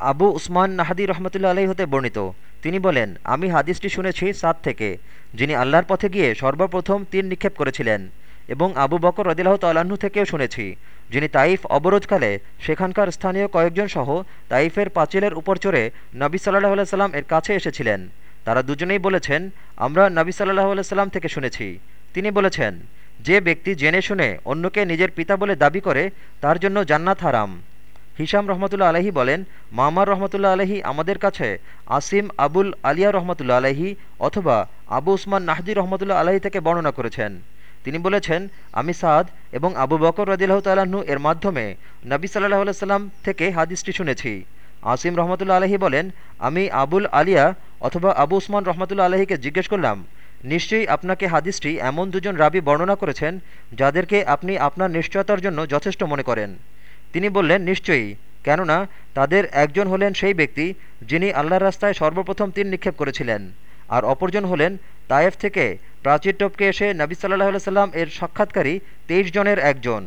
আবু উসমান নাহাদি রহমতুল্লা আলহী হতে বর্ণিত। তিনি বলেন, আমি হাদিসটি শুনেছি সাদ থেকে, যিনি আল্লাহর পথে গিয়ে সর্বপ্রথম তীর নিক্ষেপ করেছিলেন এবং আবু বকর রদিল্লাহ তাল্লাহ্ন থেকেও শুনেছি, যিনি তাইফ অবরোধকালে সেখানকার স্থানীয় কয়েকজন সহ তাইফের পাঁচিলের উপর চড়ে নবী সাল্লাহ আল্লাহ সাল্লাম এর কাছে এসেছিলেন। তারা দুজনেই বলেছেন, আমরা নবী সাল্লাহ আল্লাহ সাল্লাম থেকে শুনেছি। তিনি বলেছেন, যে ব্যক্তি জেনে শুনে অন্যকে নিজের পিতা বলে দাবি করে, তার জন্য জান্নাত হারাম। হিসাম রহমতুল্লা আলহী বলেন, মামার রহমতুল্লা আলহী আমাদের কাছে, আসিম আবুল আলিয়া রহমতুল্লা আলহী অথবা আবু উসমান নাহদি রহমতুল্লা আলহী থেকে বর্ণনা করেছেন। তিনি বলেছেন, আমি সাদ এবং আবু বকর রদিল্লাহ তাল্লাহ্ন এর মাধ্যমে নবী সাল্লাহ সাল্লাম থেকে হাদিসটি শুনেছি। আসিম রহমতুল্লা আলহী বলেন, আমি আবুল আলিয়া অথবা আবু উসমান রহমতুল্লা আলহীকে জিজ্ঞেস করলাম, নিশ্চয়ই আপনাকে হাদিসটি এমন দুজন রাবি বর্ণনা করেছেন, যাদেরকে আপনি আপনার নিশ্চয়তার জন্য যথেষ্ট মনে করেন? তিনি বললেন, নিশ্চয়ই। কেননা তাদের একজন হলেন সেই ব্যক্তি যিনি আল্লাহর রাস্তায় সর্বপ্রথম তীর নিক্ষেপ করেছিলেন। আর অপরজন হলেন তায়েফ থেকে প্রাচীর টপকে এসে নবী সাল্লাহ সাল্লাম এর সাক্ষাৎকারী তেইশ জনের একজন।